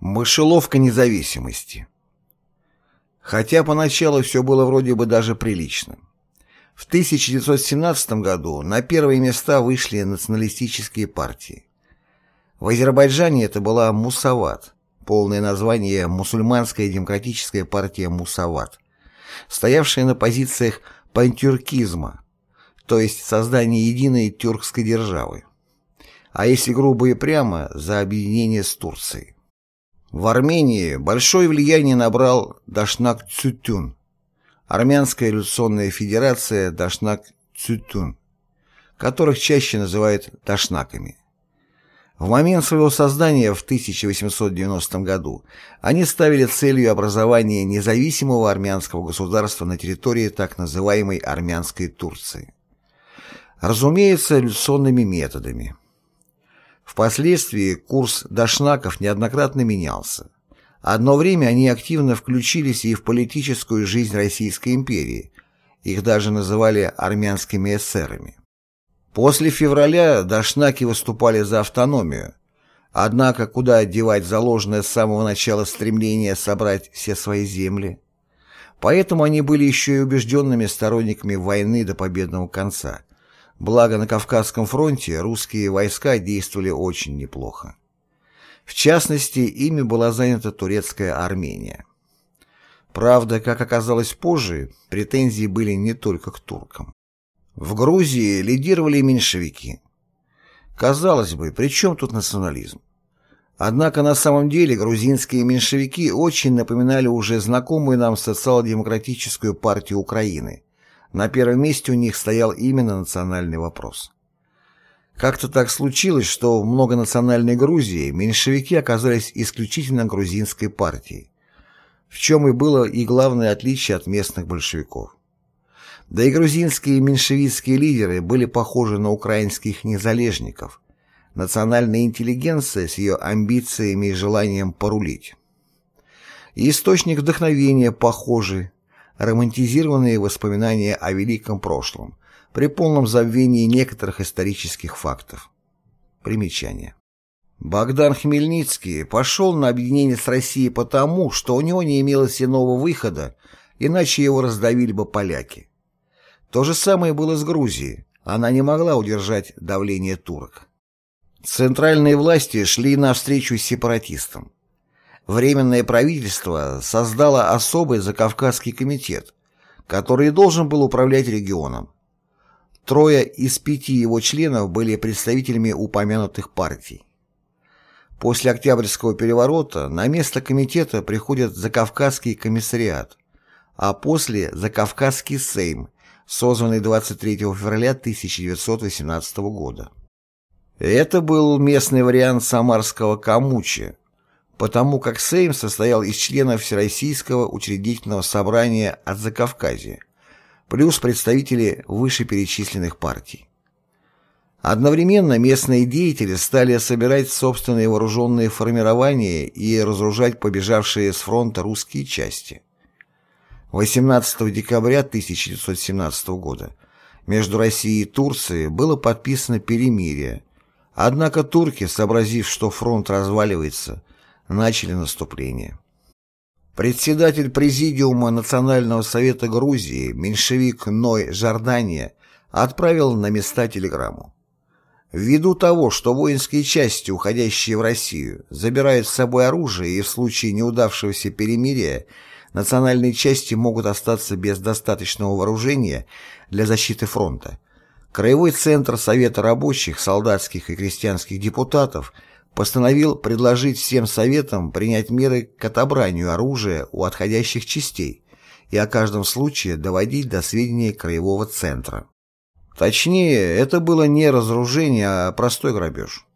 Мышеловка независимости Хотя поначалу все было вроде бы даже прилично. В 1917 году на первые места вышли националистические партии. В Азербайджане это была Мусават, полное название «Мусульманская демократическая партия Мусават», стоявшая на позициях пантюркизма, то есть создания единой тюркской державы. А если грубо и прямо, за объединение с Турцией. В Армении большое влияние набрал Дашнак Цютюн, Армянская революционная федерация Дашнак Цютюн, которых чаще называют Дашнаками. В момент своего создания в 1890 году они ставили целью образование независимого армянского государства на территории так называемой армянской Турции. Разумеется, революционными методами – Впоследствии курс дашнаков неоднократно менялся. Одно время они активно включились и в политическую жизнь Российской империи, их даже называли армянскими эсерами. После февраля дашнаки выступали за автономию, однако куда девать заложенное с самого начала стремление собрать все свои земли? Поэтому они были еще и убежденными сторонниками войны до победного конца – Благо на Кавказском фронте русские войска действовали очень неплохо. В частности, ими была занята турецкая Армения. Правда, как оказалось позже, претензии были не только к туркам. В Грузии лидировали меньшевики. Казалось бы, при чем тут национализм? Однако на самом деле грузинские меньшевики очень напоминали уже знакомую нам социал-демократическую партию Украины – на первом месте у них стоял именно национальный вопрос. Как-то так случилось, что в многонациональной Грузии меньшевики оказались исключительно грузинской партией, в чем и было и главное отличие от местных большевиков. Да и грузинские меньшевистские лидеры были похожи на украинских незалежников, национальная интеллигенция с ее амбициями и желанием порулить. И источник вдохновения похожий, романтизированные воспоминания о великом прошлом, при полном забвении некоторых исторических фактов. Примечание. Богдан Хмельницкий пошел на объединение с Россией потому, что у него не имелось иного выхода, иначе его раздавили бы поляки. То же самое было с Грузией, она не могла удержать давление турок. Центральные власти шли навстречу сепаратистам. Временное правительство создало особый Закавказский комитет, который должен был управлять регионом. Трое из пяти его членов были представителями упомянутых партий. После Октябрьского переворота на место комитета приходит Закавказский комиссариат, а после Закавказский Сейм, созванный 23 февраля 1918 года. Это был местный вариант самарского Камучи, потому как Сейм состоял из членов Всероссийского учредительного собрания от Закавказья, плюс представители вышеперечисленных партий. Одновременно местные деятели стали собирать собственные вооруженные формирования и разоружать побежавшие с фронта русские части. 18 декабря 1917 года между Россией и Турцией было подписано перемирие, однако турки, сообразив, что фронт разваливается, начали наступление. Председатель Президиума Национального совета Грузии, меньшевик Ной Жордания, отправил на места телеграмму. Ввиду того, что воинские части, уходящие в Россию, забирают с собой оружие и в случае неудавшегося перемирия национальные части могут остаться без достаточного вооружения для защиты фронта, Краевой центр Совета рабочих, солдатских и крестьянских депутатов – постановил предложить всем Советам принять меры к отобранию оружия у отходящих частей и о каждом случае доводить до сведения Краевого центра. Точнее, это было не разоружение, а простой грабеж.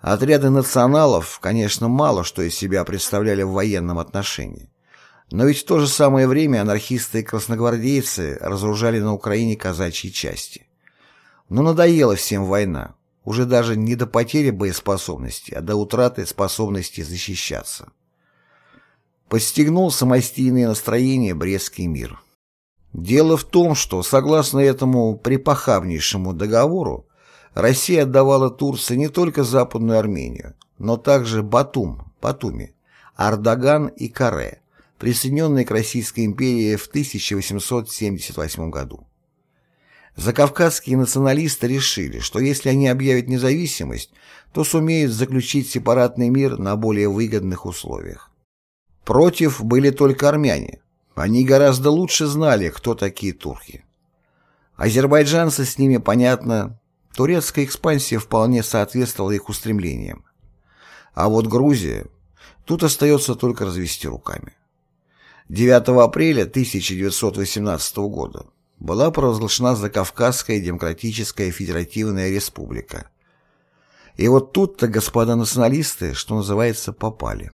Отряды националов, конечно, мало что из себя представляли в военном отношении. Но ведь в то же самое время анархисты и красногвардейцы разоружали на Украине казачьи части. Но надоела всем война уже даже не до потери боеспособности, а до утраты способности защищаться. Подстегнул самостийное настроение Брестский мир. Дело в том, что, согласно этому припохавнейшему договору, Россия отдавала Турции не только Западную Армению, но также Батум, Батуми, Ардаган и Каре, присоединенные к Российской империи в 1878 году. Закавказские националисты решили, что если они объявят независимость, то сумеют заключить сепаратный мир на более выгодных условиях. Против были только армяне. Они гораздо лучше знали, кто такие турки. Азербайджанцы с ними, понятно, турецкая экспансия вполне соответствовала их устремлениям. А вот Грузия, тут остается только развести руками. 9 апреля 1918 года была провозглашена Закавказская Демократическая Федеративная Республика. И вот тут-то господа националисты, что называется, попали.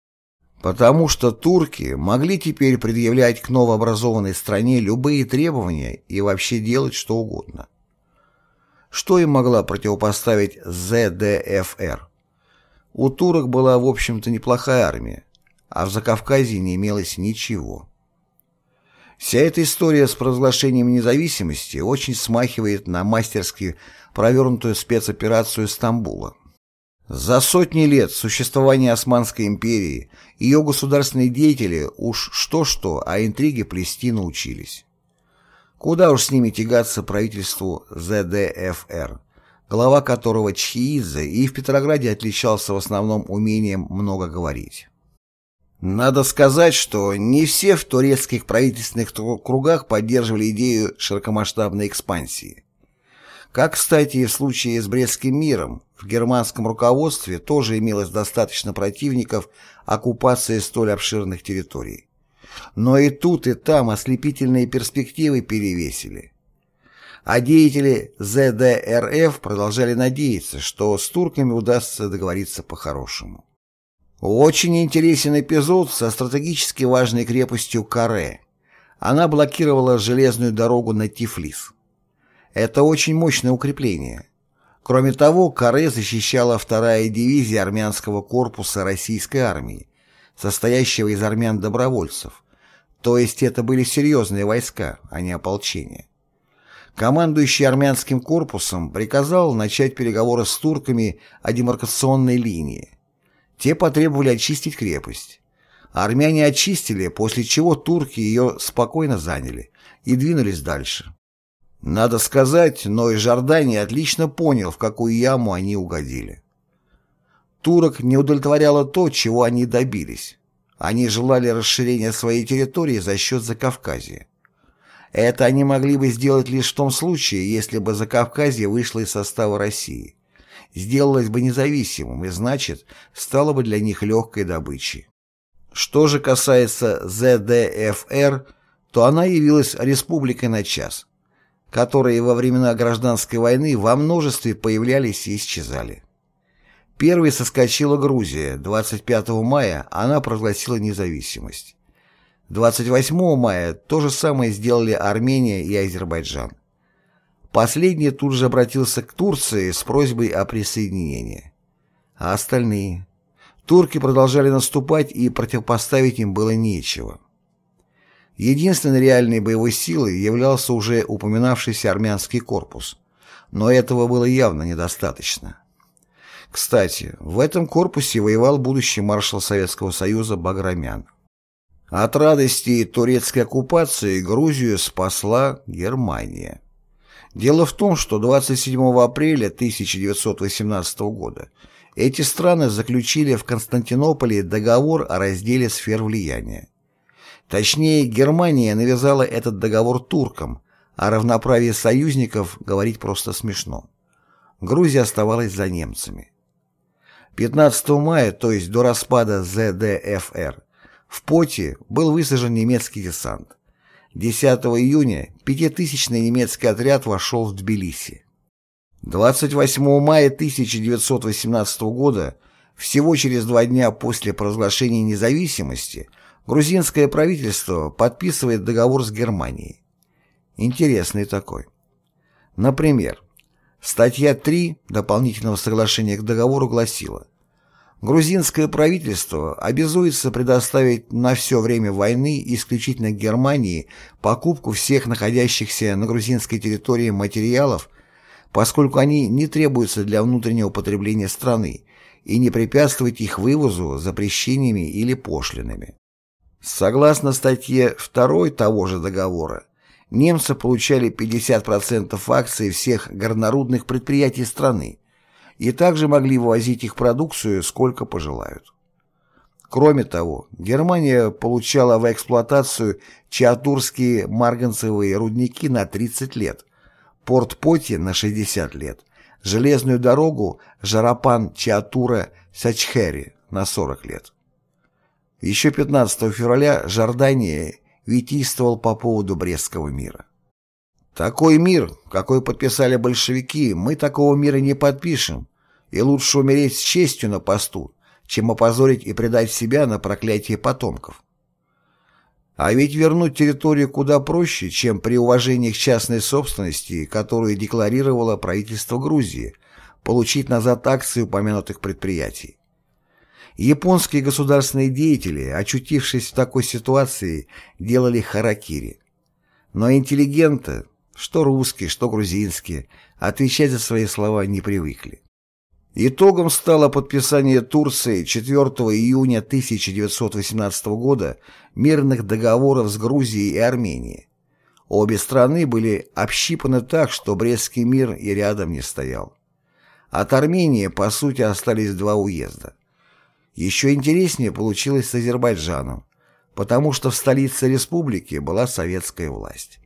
Потому что турки могли теперь предъявлять к новообразованной стране любые требования и вообще делать что угодно. Что им могла противопоставить ЗДФР? У турок была, в общем-то, неплохая армия, а в Закавказье не имелось ничего. Вся эта история с провозглашением независимости очень смахивает на мастерски провернутую спецоперацию Стамбула. За сотни лет существования Османской империи ее государственные деятели уж что-что, а интриги плести научились. Куда уж с ними тягаться правительству ЗДФР, глава которого Чхиидзе и в Петрограде отличался в основном умением много говорить. Надо сказать, что не все в турецких правительственных кругах поддерживали идею широкомасштабной экспансии. Как, кстати, и в случае с Брестским миром, в германском руководстве тоже имелось достаточно противников оккупации столь обширных территорий. Но и тут, и там ослепительные перспективы перевесили. А деятели ЗДРФ продолжали надеяться, что с турками удастся договориться по-хорошему. Очень интересен эпизод со стратегически важной крепостью Каре. Она блокировала железную дорогу на Тифлис. Это очень мощное укрепление. Кроме того, Каре защищала вторая дивизия армянского корпуса российской армии, состоящего из армян-добровольцев, то есть это были серьезные войска, а не ополчение. Командующий армянским корпусом приказал начать переговоры с турками о демаркационной линии. Те потребовали очистить крепость. Армяне очистили, после чего турки ее спокойно заняли и двинулись дальше. Надо сказать, но и Жордани отлично понял, в какую яму они угодили. Турок не удовлетворяло то, чего они добились. Они желали расширения своей территории за счет Закавказья. Это они могли бы сделать лишь в том случае, если бы Закавказье вышло из состава России. Сделалось бы независимым и, значит, стало бы для них легкой добычей. Что же касается ЗДФР, то она явилась республикой на час – которые во времена гражданской войны во множестве появлялись и исчезали. Первой соскочила Грузия, 25 мая она прогласила независимость. 28 мая то же самое сделали Армения и Азербайджан. Последний тут же обратился к Турции с просьбой о присоединении. А остальные? Турки продолжали наступать, и противопоставить им было нечего. Единственной реальной боевой силой являлся уже упоминавшийся армянский корпус, но этого было явно недостаточно. Кстати, в этом корпусе воевал будущий маршал Советского Союза Баграмян. От радости турецкой оккупации Грузию спасла Германия. Дело в том, что 27 апреля 1918 года эти страны заключили в Константинополе договор о разделе сфер влияния. Точнее, Германия навязала этот договор туркам, о равноправии союзников говорить просто смешно. Грузия оставалась за немцами. 15 мая, то есть до распада ЗДФР, в Поте был высажен немецкий десант. 10 июня пятитысячный немецкий отряд вошел в Тбилиси. 28 мая 1918 года, всего через два дня после провозглашения независимости, грузинское правительство подписывает договор с Германией. Интересный такой. Например, статья 3 дополнительного соглашения к договору гласила Грузинское правительство обязуется предоставить на все время войны исключительно Германии покупку всех находящихся на грузинской территории материалов, поскольку они не требуются для внутреннего потребления страны и не препятствовать их вывозу запрещениями или пошлинами. Согласно статье 2 того же договора, немцы получали 50% акций всех горнорудных предприятий страны и также могли вывозить их продукцию сколько пожелают. Кроме того, Германия получала в эксплуатацию чиатурские марганцевые рудники на 30 лет, порт Поти на 60 лет, железную дорогу Жарапан-Чиатура-Сачхери на 40 лет. Еще 15 февраля Жордания витийствовал по поводу Брестского мира. «Такой мир, какой подписали большевики, мы такого мира не подпишем, и лучше умереть с честью на посту, чем опозорить и предать себя на проклятие потомков. А ведь вернуть территорию куда проще, чем при уважении к частной собственности, которую декларировало правительство Грузии, получить назад акции упомянутых предприятий. Японские государственные деятели, очутившись в такой ситуации, делали харакири. Но интеллигенты, что русские, что грузинские, отвечать за свои слова не привыкли. Итогом стало подписание Турции 4 июня 1918 года мирных договоров с Грузией и Арменией. Обе страны были общипаны так, что Брестский мир и рядом не стоял. От Армении, по сути, остались два уезда. Еще интереснее получилось с Азербайджаном, потому что в столице республики была советская власть.